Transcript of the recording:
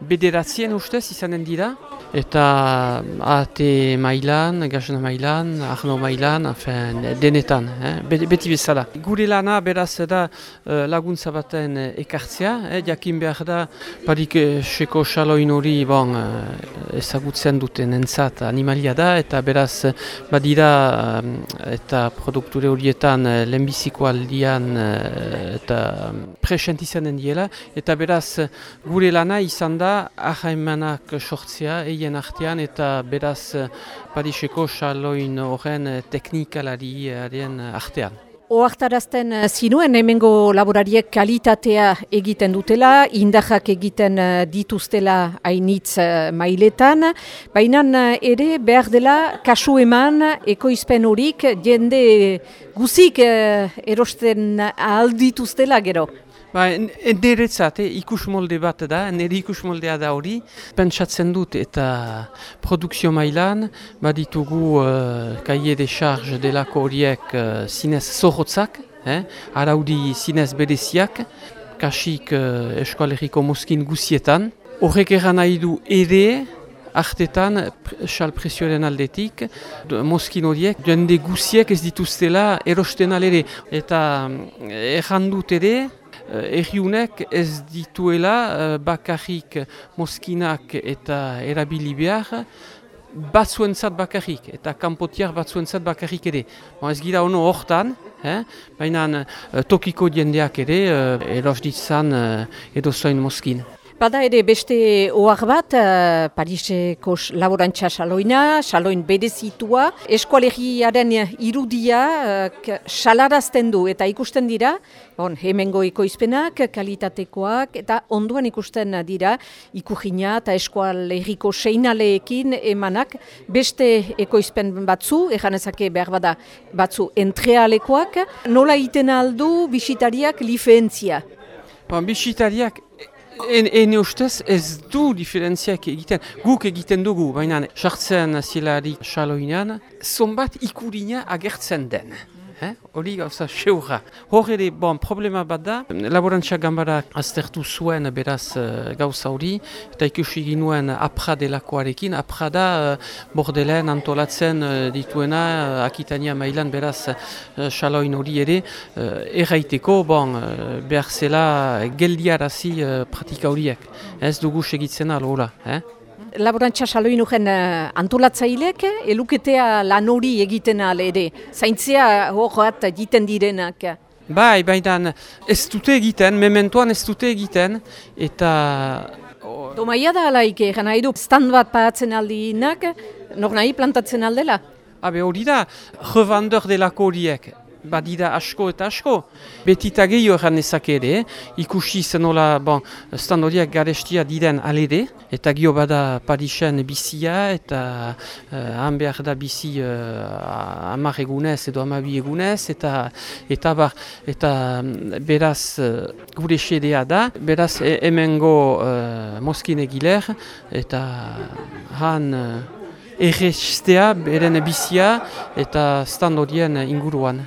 bederatzien ustez izanen dira. Eta ate mailan, gazna mailan, arno mailan, afen, denetan, eh? beti bezala. Gure lana beraz da eh, laguntza baten ekartzea, eh? jakin behar da parik seko xaloin hori bon, ezagutzen duten entzat animalia da, eta beraz badira eta produkture horietan lehenbiziko aldian eta present izanen diela, eta beraz gure lana izan da ahaimanak sortzea, haien artean eta beraz Pariseko xaloin horren teknikalariaren artean. Oartarazten zinuen hemengo laborariek kalitatea egiten dutela, indahak egiten dituztela hainitz mailetan, baina ere behar dela kasu eman ekoizpen horik jende guzik erosten aldituztela gero. Ba, Neretzat, eh, ikus molde bat da, nire ikus moldea da hori. Pentsatzen dut eta produkzio mailan, baditugu uh, kaie de charge delako horiek uh, zinez zorrotzak, eh? araudi zinez bereziak, kasik uh, eskualeriko moskin guzietan. Horrek eran nahi du ere, artetan, xal presioaren aldetik, moskin horiek, jende guziek ez dituztela erosten alere. Eta erran dut ere, Eh, Erriunek ez dituela uh, bakarrik moskinak eta erabili behar, batzuentzat bakarrik eta kanpotiak batzuentzat bakarrik ere. Ba, ez gira ono hortan, eh? baina uh, tokiko jendeak ere uh, eros ditzan uh, edo zoin moskin. Bada ere beste ohar bat, uh, Pariseko laborantza saloina, saloin berezitua, eskualegiaren irudia uh, salarazten du eta ikusten dira, bon, hemengo ekoizpenak, kalitatekoak eta onduan ikusten dira ikujina eta eskualegiko seinaleekin emanak beste ekoizpen batzu, ezake behar bada batzu entrealekoak, nola iten aldu bisitariak lifeentzia? Bon, bisitariak En, ene ustez ez du diferentziak egiten, guk egiten dugu, baina sartzen zilarik xaloinan, zonbat ikurina agertzen den. Hori eh? gauza seurra. Hor ere, bon, problema bat da, laborantza gambarak aztertu zuen beraz uh, gauza hori, eta ikusi ginuen apra delakoarekin, da uh, bordelen antolatzen uh, dituena Akitania mailan beraz xaloin hori ere, erraiteko, bon, behar zela geldiarazi pratika horiek. Ez dugu segitzen alola. Eh? Laborantza saloin ugen uh, antolatzailek, eluketea lan hori egiten ere, zaintzea horret egiten direnak. Bai, baina ez dute egiten, mementoan ez dute egiten, eta... Domaia da alaik, egan nahi du, stand bat paatzen aldinak, nor nahi plantatzen aldela? Habe hori da, revandor delako horiek, badira asko eta asko. Betita gehiago erran ezak ere, ikusi zenola bon, standoriak garestia diren alere, eta gio bada Parisen bizia, eta uh, han behar da bizi uh, amar egunez edo amabi egunez, eta eta, bar, eta mm, beraz uh, gure xedea da, beraz e hemengo uh, moskin egiler, eta han... Uh, Errestea, beren bizia eta standorien inguruan.